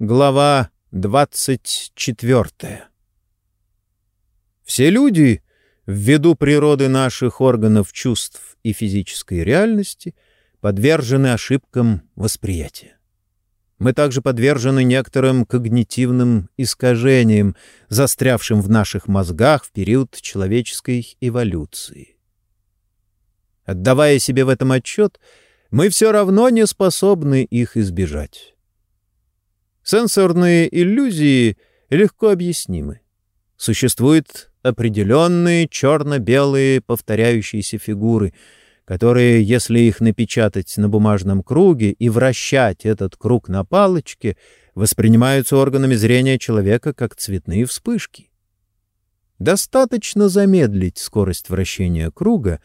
Глава 24 Все люди, ввиду природы наших органов чувств и физической реальности, подвержены ошибкам восприятия. Мы также подвержены некоторым когнитивным искажениям, застрявшим в наших мозгах в период человеческой эволюции. Отдавая себе в этом отчет, мы все равно не способны их избежать. Сенсорные иллюзии легко объяснимы. Существуют определенные черно-белые повторяющиеся фигуры, которые, если их напечатать на бумажном круге и вращать этот круг на палочке, воспринимаются органами зрения человека как цветные вспышки. Достаточно замедлить скорость вращения круга,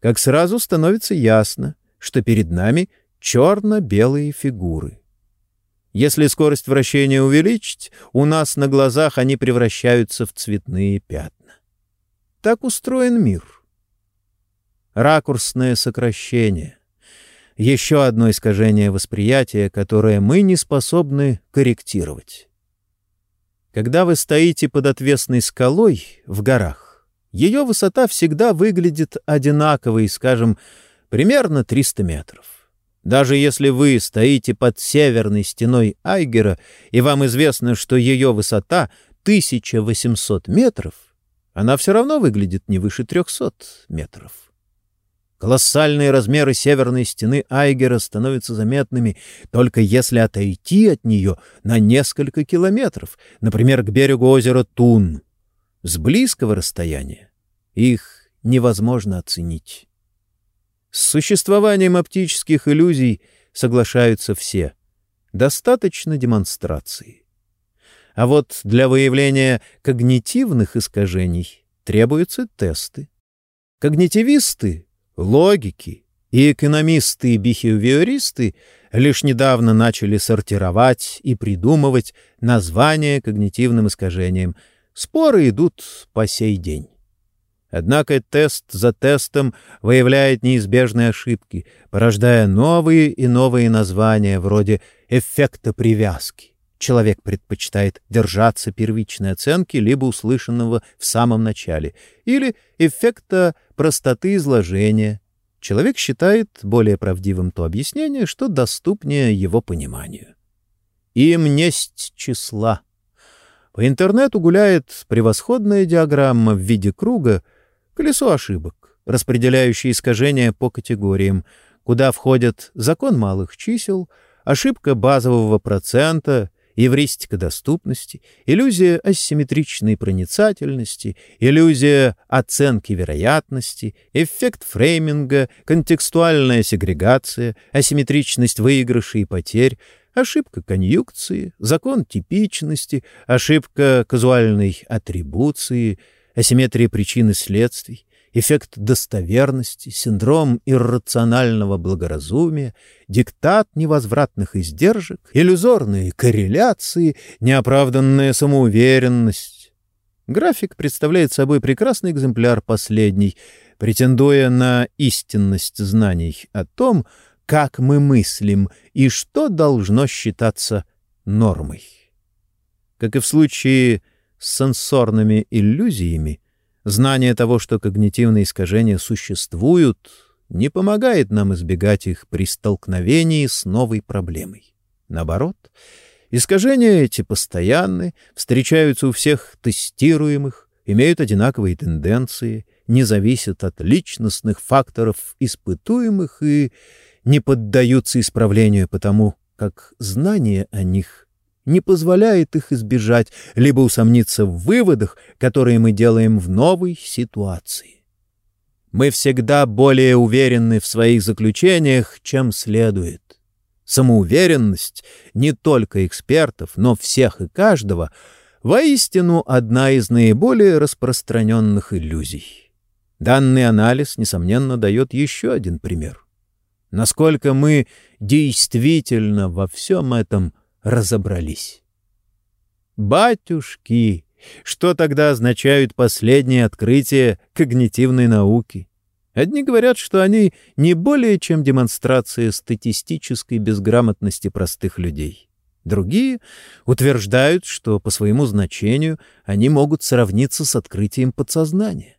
как сразу становится ясно, что перед нами черно-белые фигуры. Если скорость вращения увеличить, у нас на глазах они превращаются в цветные пятна. Так устроен мир. Ракурсное сокращение. Еще одно искажение восприятия, которое мы не способны корректировать. Когда вы стоите под отвесной скалой в горах, ее высота всегда выглядит одинаковой, скажем, примерно 300 метров. Даже если вы стоите под северной стеной Айгера, и вам известно, что ее высота 1800 метров, она все равно выглядит не выше 300 метров. Колоссальные размеры северной стены Айгера становятся заметными только если отойти от нее на несколько километров, например, к берегу озера Тун. С близкого расстояния их невозможно оценить. С существованием оптических иллюзий соглашаются все. Достаточно демонстрации. А вот для выявления когнитивных искажений требуются тесты. Когнитивисты, логики и экономисты и бихевиористы лишь недавно начали сортировать и придумывать названия когнитивным искажениям. Споры идут по сей день. Однако тест за тестом выявляет неизбежные ошибки, порождая новые и новые названия вроде «эффекта привязки». Человек предпочитает держаться первичной оценки либо услышанного в самом начале, или эффекта простоты изложения. Человек считает более правдивым то объяснение, что доступнее его пониманию. Им несть числа. По интернету гуляет превосходная диаграмма в виде круга, колесо ошибок, распределяющее искажения по категориям, куда входят закон малых чисел, ошибка базового процента, эвристика доступности, иллюзия асимметричной проницательности, иллюзия оценки вероятности, эффект фрейминга, контекстуальная сегрегация, асимметричность выигрышей и потерь, ошибка конъюнкции, закон типичности, ошибка казуальной атрибуции — асимметрия причин и следствий, эффект достоверности, синдром иррационального благоразумия, диктат невозвратных издержек, иллюзорные корреляции, неоправданная самоуверенность. График представляет собой прекрасный экземпляр последний, претендуя на истинность знаний о том, как мы мыслим и что должно считаться нормой. Как и в случае с сенсорными иллюзиями, знание того, что когнитивные искажения существуют, не помогает нам избегать их при столкновении с новой проблемой. Наоборот, искажения эти постоянны, встречаются у всех тестируемых, имеют одинаковые тенденции, не зависят от личностных факторов испытуемых и не поддаются исправлению потому, как знание о них не позволяет их избежать, либо усомниться в выводах, которые мы делаем в новой ситуации. Мы всегда более уверены в своих заключениях, чем следует. Самоуверенность не только экспертов, но всех и каждого воистину одна из наиболее распространенных иллюзий. Данный анализ, несомненно, дает еще один пример. Насколько мы действительно во всем этом разобрались. Батюшки! Что тогда означают последние открытия когнитивной науки? Одни говорят, что они не более чем демонстрация статистической безграмотности простых людей. Другие утверждают, что по своему значению они могут сравниться с открытием подсознания.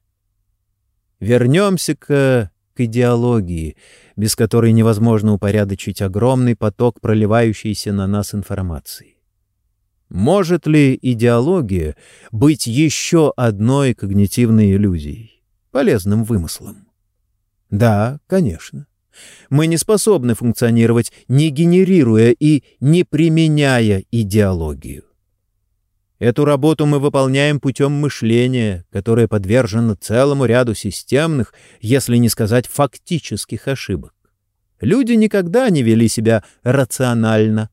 Вернемся-ка к идеологии, без которой невозможно упорядочить огромный поток проливающейся на нас информации. Может ли идеология быть еще одной когнитивной иллюзией, полезным вымыслом? Да, конечно. Мы не способны функционировать, не генерируя и не применяя идеологию. Эту работу мы выполняем путем мышления, которое подвержено целому ряду системных, если не сказать фактических ошибок. Люди никогда не вели себя рационально.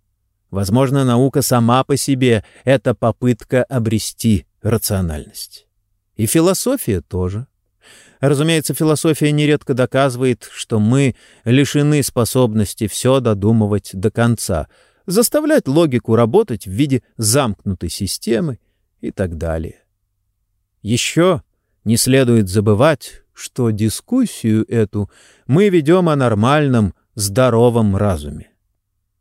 Возможно, наука сама по себе — это попытка обрести рациональность. И философия тоже. Разумеется, философия нередко доказывает, что мы лишены способности все додумывать до конца, заставлять логику работать в виде замкнутой системы и так далее. Еще не следует забывать, что дискуссию эту мы ведем о нормальном, здоровом разуме.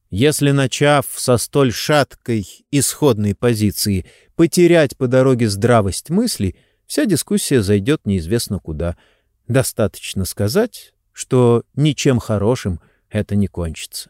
Если, начав со столь шаткой исходной позиции, потерять по дороге здравость мысли — вся дискуссия зайдет неизвестно куда. Достаточно сказать, что ничем хорошим это не кончится.